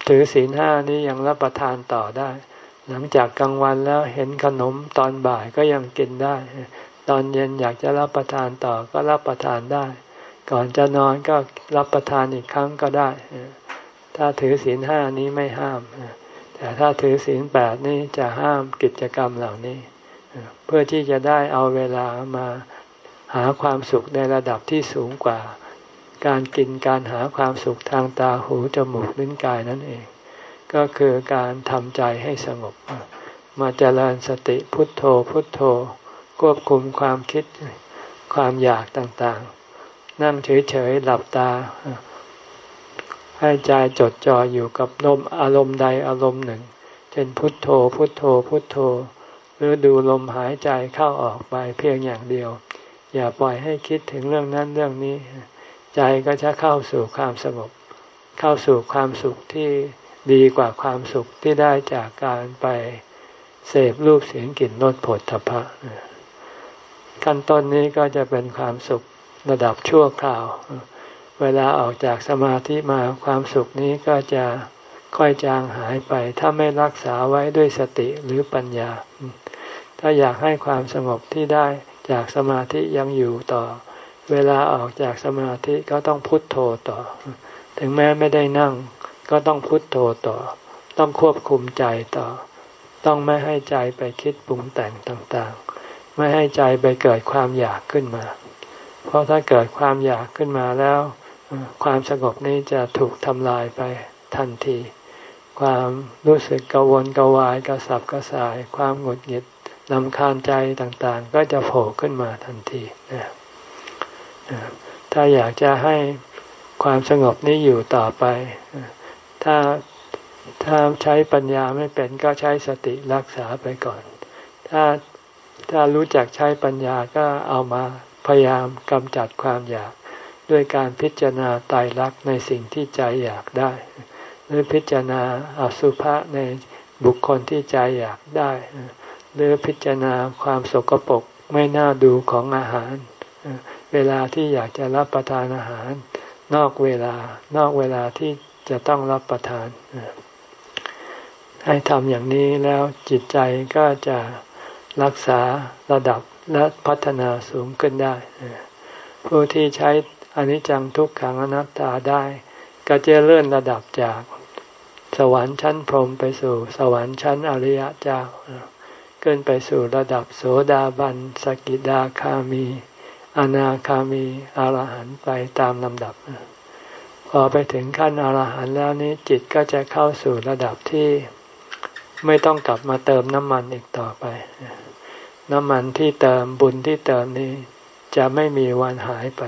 ถือศีลห้านี้ยังรับประทานต่อได้ หลังจากกลางวันแล้วเห็นขนมตอนบ่ายก็ยังกินได้ ตอนเย็นอยากจะรับประทานต่อก็รับประทานได้ ก่อนจะนอนก็รับประทานอีกครั้งก็ได้ ถ้าถือศีลห้านี้ไม่ห้าม แต่ถ้าถือศีลแปดนี้จะห้ามกิจกรรมเหล่านี้ เพื่อที่จะได้เอาเวลามาหาความสุขในระดับที่สูงกว่า การกินการหาความสุขทางตาหูจมูกลิ้นกายนั่นเอง ก็คือการทำใจให้สงบ มาเจริญสติพุทโธพุทโธ ควบคุมความคิดความอยากต่างๆ นั่งเฉยๆหลับตา ให้ใจจดจ่ออยู่กับลมอารมณ์ใดอารมณ์หนึ่ง เช่นพุทโธพุทโธพุทโธ หรือดูลมหายใจเข้าออกไปเพียงอย่างเดียว อย่าปล่อยให้คิดถึงเรื่องนั้นเรื่องนี้ ใจก็จะเข้าสู่ความสงบ เข้าสู่ความสุขที่ ดีกว่าความสุขที่ได้จากการไปเสพรูปเสียงกลิ่นรสผลทพะขั้นต้นนี้ก็จะเป็นความสุขระดับชั่วคราว เวลาออกจากสมาธิมาความสุขนี้ก็จะค่อยจางหายไป ถ้าไม่รักษาไว้ด้วยสติหรือปัญญา ถ้าอยากให้ความสงบที่ได้จากสมาธิยังอยู่ต่อ เวลาออกจากสมาธิก็ต้องพุทโธต่อ ถึงแม้ไม่ได้นั่ง ก็ต้องพุทโธต่อ ต้องควบคุมใจต่อ ต้องไม่ให้ใจไปคิดปรุงแต่งต่างๆ ไม่ให้ใจไปเกิดความอยากขึ้นมา เพราะถ้าเกิดความอยากขึ้นมาแล้ว ความสงบนี้จะถูกทำลายไปทันที ความรู้สึกกังวลกวายกระสับกระส่าย ความหงุดหงิดลำคาญใจต่างๆ ก็จะโผล่ขึ้นมาทันทีนะถ้าอยากจะให้ความสงบนี้อยู่ต่อไป ถ้าถ้าใช้ปัญญาไม่เป็นก็ใช้สติรักษาไปก่อน ถ้าถ้ารู้จักใช้ปัญญาก็เอามาพยายามกำจัดความอยาก ด้วยการพิจารณาตายรักในสิ่งที่ใจอยากได้ หรือพิจารณาอสุภะในบุคคลที่ใจอยากได้ หรือพิจารณาความสกปรกไม่น่าดูของอาหาร เวลาที่อยากจะรับประทานอาหาร นอกเวลานอกเวลาที่ จะต้องรับประทาน ให้ทำอย่างนี้แล้วจิตใจก็จะรักษาระดับและพัฒนาสูงขึ้นได้ ผู้ที่ใช้อนิจจังทุกขังอนัตตาได้ ก็จะเลื่อนระดับจากสวรรค์ชั้นพรหมไปสู่สวรรค์ชั้นอริยเจ้าขึ้นไปสู่ระดับโสดาบัน สกิดาคามี อนาคามี อรหันต์ไปตามลำดับ พอไปถึงขั้นอรหันต์แล้วนี้จิตก็จะเข้าสู่ระดับที่ไม่ต้องกลับมาเติมน้ำมันอีกต่อไป น้ำมันที่เติมบุญที่เติมนี้ จะไม่มีวันหายไป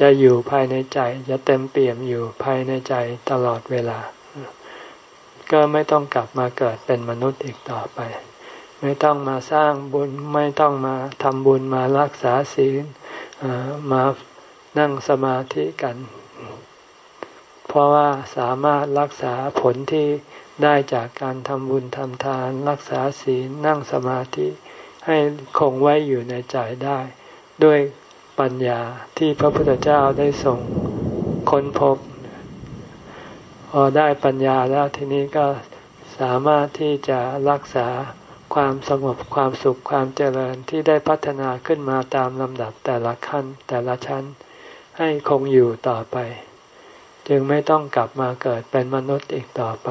จะอยู่ภายในใจ จะเต็มเปี่ยมอยู่ภายในใจตลอดเวลา ก็ไม่ต้องกลับมาเกิดเป็นมนุษย์อีกต่อไป ไม่ต้องมาสร้างบุญไม่ต้องมาทำบุญมารักษาศีลมานั่งสมาธิกัน เพราะว่าสามารถรักษาผลที่ได้จากการทำบุญทำทาน รักษาศีลนั่งสมาธิให้คงไว้อยู่ในใจได้ ด้วยปัญญาที่พระพุทธเจ้าได้ส่งค้นพบ พอได้ปัญญาแล้วทีนี้ก็สามารถที่จะรักษาความสงบความสุขความเจริญที่ได้พัฒนาขึ้นมาตามลำดับแต่ละขั้นแต่ละชั้น ให้คงอยู่ต่อไป จึงไม่ต้องกลับมาเกิดเป็นมนุษย์อีกต่อไป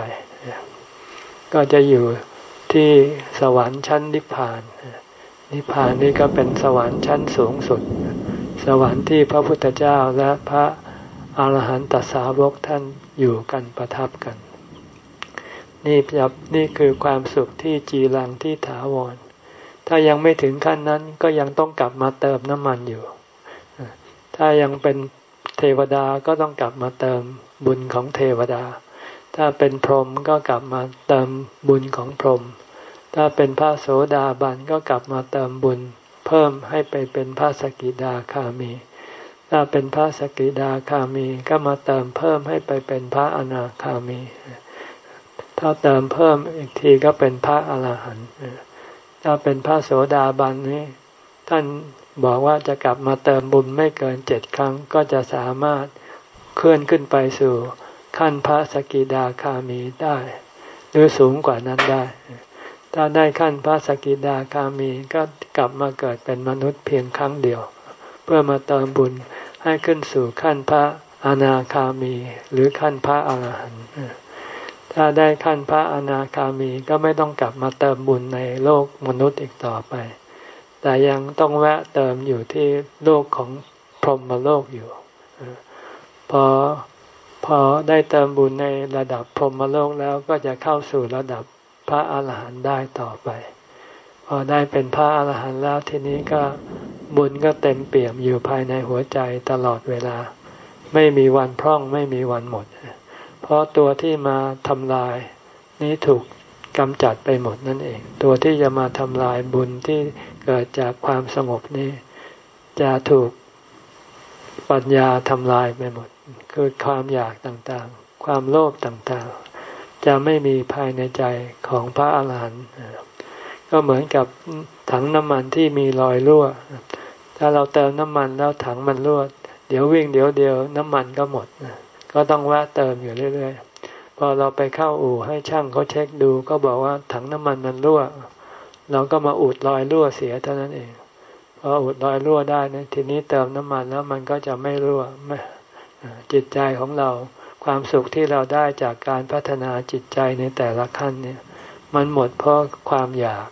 ก็จะอยู่ที่สวรรค์ชั้นนิพพาน นิพพานนี้ก็เป็นสวรรค์ชั้นสูงสุด สวรรค์ที่พระพุทธเจ้าและพระอาหารหันตสาวกท่านอยู่กันประทับกัน นี่ยับนี่คือความสุขที่จีรังที่ถาวร ถ้ายังไม่ถึงขั้นนั้นก็ยังต้องกลับมาเติมน้ำมันอยู่ ถ้ายังเป็น เทวดาก็ต้องกลับมาเติมบุญของเทวดา ถ้าเป็นพรหมก็กลับมาเติมบุญของพรหมถ้าเป็นพระโสดาบันก็กลับมาเติมบุญ เพิ่มให้ไปเป็นพระสกิดาคามี ถ้าเป็นพระสกิดาคามีก็มาเติมเพิ่มให้ไปเป็นพระอนาคามี ถ้าเติมเพิ่มอีกทีก็เป็นพระอรหันต์ถ้าเป็นพระโสดาบันนี้ท่าน บอกว่าจะกลับมาเติมบุญไม่เกินเจ็ดครั้ง ก็จะสามารถเคลื่อนขึ้นไปสู่ขั้นพระสกิดาคามีได้หรือสูงกว่านั้นได้ ถ้าได้ขั้นพระสกิดาคามีก็กลับมาเกิดเป็นมนุษย์เพียงครั้งเดียว เพื่อมาเติมบุญให้ขึ้นสู่ขั้นพระอนาคามี หรือขั้นพระอรหันต์ถ้าได้ขั้นพระอนาคามีก็ไม่ต้องกลับมาเติมบุญในโลกมนุษย์อีกต่อไป แต่ยังต้องแวะเติมอยู่ที่โลกของพรหมโลกอยู่ พอพอได้เติมบุญในระดับพรหมโลกแล้วก็จะเข้าสู่ระดับพระอาหารหันต์ได้ต่อไป พอได้เป็นพระอาหารหันต์แล้วทีนี้ก็บุญก็เต็มเปี่ยมอยู่ภายในหัวใจตลอดเวลา ไม่มีวันพร่องไม่มีวันหมด เพราะตัวที่มาทำลายนี้ถูก กำจัดไปหมดนั่นเอง ตัวที่จะมาทำลายบุญที่เกิดจากความสงบนี้ จะถูกปัญญาทำลายไปหมด คือความอยากต่างๆ ความโลภต่างๆ จะไม่มีภายในใจของพระอาหารหันต์ก็เหมือนกับถังน้ำมันที่มีรอยรั่ว ถ้าเราเติมน้ำมันแล้วถังมันรั่ว เดี๋ยววิ่งเดี๋ยวเดียวน้ำมันก็หมด ก็ต้องแวะเติมอยู่เรื่อยๆ อเราไปเข้าอู่ให้ช่างเขาเช็คดู ก็บอกว่าถังน้ำมันมันรั่ว เราก็มาอุดรอยรั่วเสียเท่านั้นเองพออุดรอยรั่วได้นะทีนี้เติมน้ำมันแล้วมันก็จะไม่รั่วจิตใจของเราความสุขที่เราได้จากการพัฒนาจิตใจในแต่ละขั้นเนี่ย มันหมดเพราะความอยาก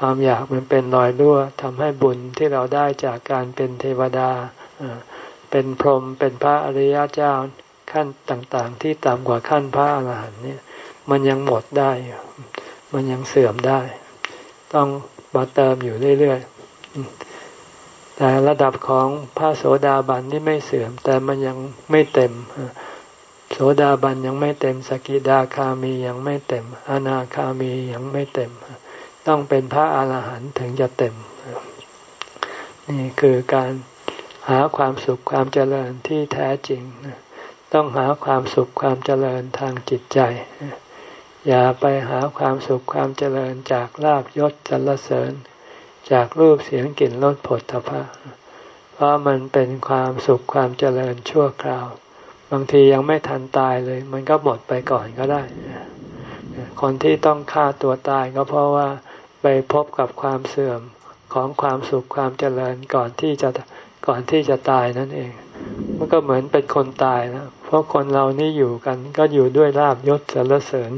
ความอยากมันเป็นรอยรั่วทำให้บุญที่เราได้จากการเป็นเทวดาเป็นพรหมเป็นพระอริยเจ้า ขั้นต่างๆ ที่ต่ำกว่าขั้นพระอรหันต์เนี่ย มันยังหมดได้ มันยังเสื่อมได้ ต้องมาเติมอยู่เรื่อยๆ แต่ระดับของพระโสดาบันนี่ไม่เสื่อม แต่มันยังไม่เต็ม โสดาบันยังไม่เต็ม สกิดาคามียังไม่เต็ม อนาคามียังไม่เต็ม ต้องเป็นพระอาหารหันต์ถึงจะเต็ม นี่คือการหาความสุขความเจริญที่แท้จริง ต้องหาความสุขความเจริญทางจิตใจ อย่าไปหาความสุขความเจริญจากลาบยศสรรเสริญ จากรูปเสียงกลิ่นรสผลทพะเพราะมันเป็นความสุขความเจริญชั่วคราว บางทียังไม่ทันตายเลย มันก็หมดไปก่อนก็ได้ คนที่ต้องฆ่าตัวตายก็เพราะว่าไปพบกับความเสื่อมของความสุขความเจริญก่อนที่จะ ก่อนที่จะตายนั่นเอง มันก็เหมือนเป็นคนตายนะเพราะคนเรานี่อยู่กัน ก็อยู่ด้วยลาบยศสรรเสริญ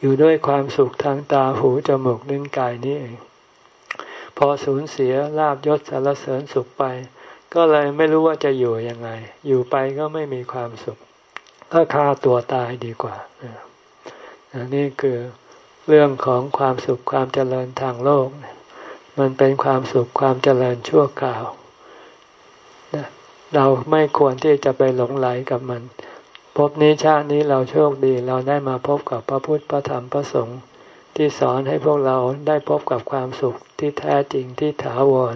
อยู่ด้วยความสุขทางตาหูจมูกลิ้นกายนี่เองพอสูญเสียลาบยศสารเสริญสุขไป ก็เลยไม่รู้ว่าจะอยู่ยังไง อยู่ไปก็ไม่มีความสุขก็ฆ่าตัวตายดีกว่านี่คือเรื่องของความสุขความเจริญทางโลก มันเป็นความสุขความเจริญชั่วคราว เราไม่ควรที่จะไปหลงไหลกับมัน พบนี้ชาตินี้เราโชคดีเราได้มาพบกับพระพุทธพระธรรมพระสงฆ์ที่สอนให้พวกเราได้พบกับความสุขที่แท้จริงที่ถาวร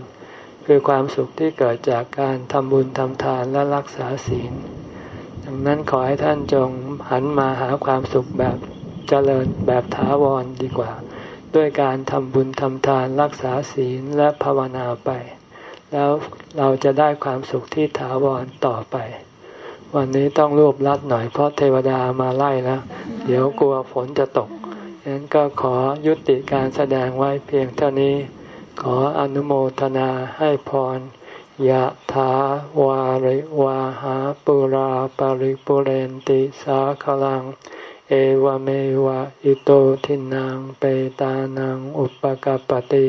คือความสุขที่เกิดจากการทำบุญทำทานและรักษาศีล ดังนั้นขอให้ท่านจงหันมาหาความสุขแบบเจริญแบบถาวรดีกว่า ด้วยการทำบุญทำทานรักษาศีลและภาวนาไป แล้วเราจะได้ความสุขที่ถาวรต่อไป วันนี้ต้องรวบรัดหน่อยเพราะเทวดามาไล่แล้ว เดี๋ยวกลัวฝนจะตกฉะนั้นก็ขอยุติการแสดงไว้เพียงเท่านี้ ขออนุโมทนาให้พรยะถาวาริวาหาปุราปาริปุเรนติสาขลัง เอวเมวะอิโตทินังเปตานังอุปกาปติ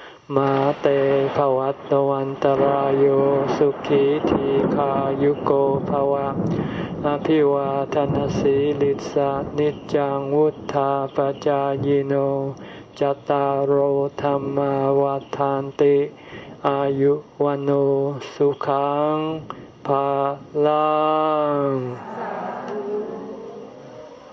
มาเตภวัตวันตารโยสุขีทีขายุโกภวะอภิวาทนสีลิสานิจังวุธาปจายโนจตารโหธรรมวาทานติ อายุวันโอสุขังภาลัง